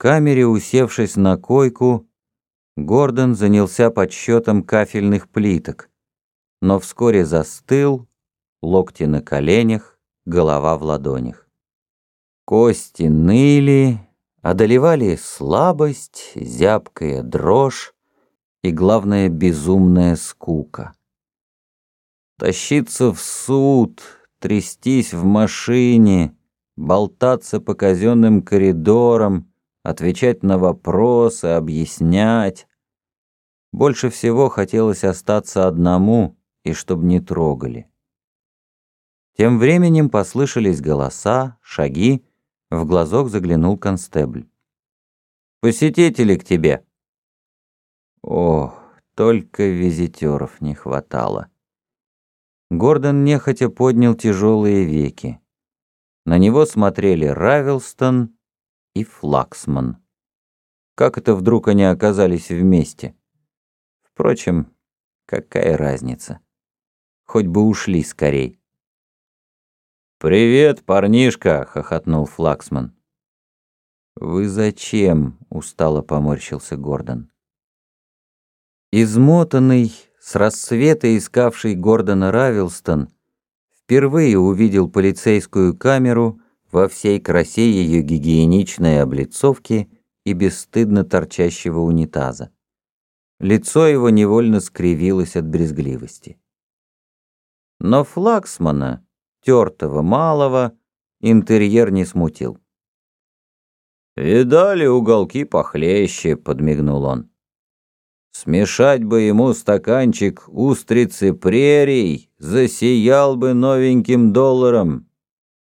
камере, усевшись на койку, Гордон занялся подсчетом кафельных плиток, но вскоре застыл, локти на коленях, голова в ладонях. Кости ныли, одолевали слабость, зябкая дрожь и, главное, безумная скука. Тащиться в суд, трястись в машине, болтаться по казенным коридорам, отвечать на вопросы, объяснять. Больше всего хотелось остаться одному и чтоб не трогали. Тем временем послышались голоса, шаги, в глазок заглянул констебль. «Посетители к тебе!» О, только визитеров не хватало. Гордон нехотя поднял тяжелые веки. На него смотрели Равилстон и Флаксман. Как это вдруг они оказались вместе? Впрочем, какая разница? Хоть бы ушли скорей. «Привет, парнишка!» — хохотнул Флаксман. «Вы зачем?» — устало поморщился Гордон. Измотанный, с рассвета искавший Гордона Равилстон, впервые увидел полицейскую камеру во всей красе ее гигиеничной облицовки и бесстыдно торчащего унитаза. Лицо его невольно скривилось от брезгливости. Но Флаксмана, тертого малого, интерьер не смутил. «Видали уголки похлеще», — подмигнул он. «Смешать бы ему стаканчик устрицы прерий, засиял бы новеньким долларом.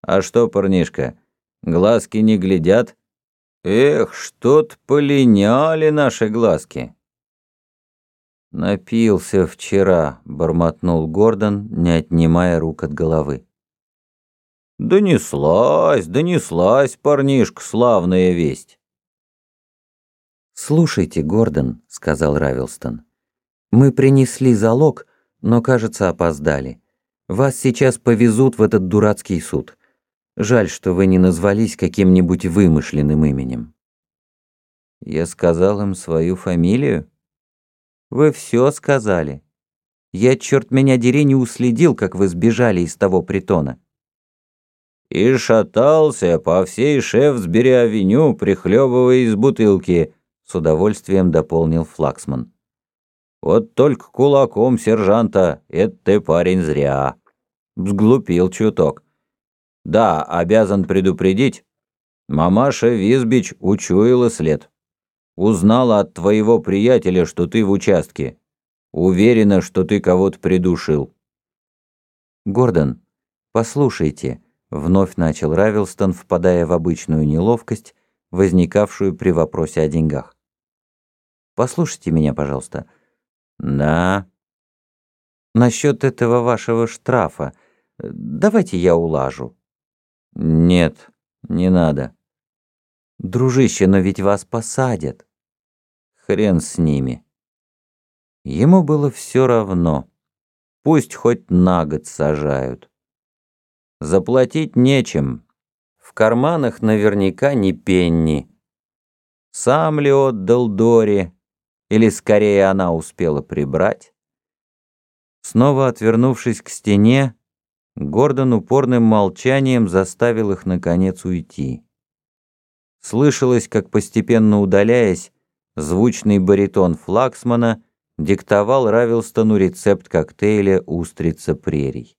А что, парнишка, глазки не глядят? Эх, что-то полиняли наши глазки». «Напился вчера», — бормотнул Гордон, не отнимая рук от головы. «Донеслась, донеслась, парнишка, славная весть!» «Слушайте, Гордон», — сказал Равилстон, — «мы принесли залог, но, кажется, опоздали. Вас сейчас повезут в этот дурацкий суд. Жаль, что вы не назвались каким-нибудь вымышленным именем». «Я сказал им свою фамилию?» Вы все сказали. Я, черт меня дери, не уследил, как вы сбежали из того притона. И шатался по всей Шефсбери-авеню, прихлебывая из бутылки, с удовольствием дополнил Флаксман. Вот только кулаком сержанта, это ты, парень, зря. Сглупил чуток. Да, обязан предупредить. Мамаша Визбич учуяла след. Узнала от твоего приятеля, что ты в участке. Уверена, что ты кого-то придушил». «Гордон, послушайте», — вновь начал Равилстон, впадая в обычную неловкость, возникавшую при вопросе о деньгах. «Послушайте меня, пожалуйста». «Да». «Насчет этого вашего штрафа. Давайте я улажу». «Нет, не надо». «Дружище, но ведь вас посадят». Хрен с ними. Ему было все равно. Пусть хоть на год сажают. Заплатить нечем. В карманах наверняка ни пенни. Сам ли отдал Дори, или скорее она успела прибрать? Снова отвернувшись к стене, Гордон упорным молчанием заставил их наконец уйти. Слышалось, как постепенно удаляясь, звучный баритон Флаксмана диктовал Равилстону рецепт коктейля «Устрица прерий».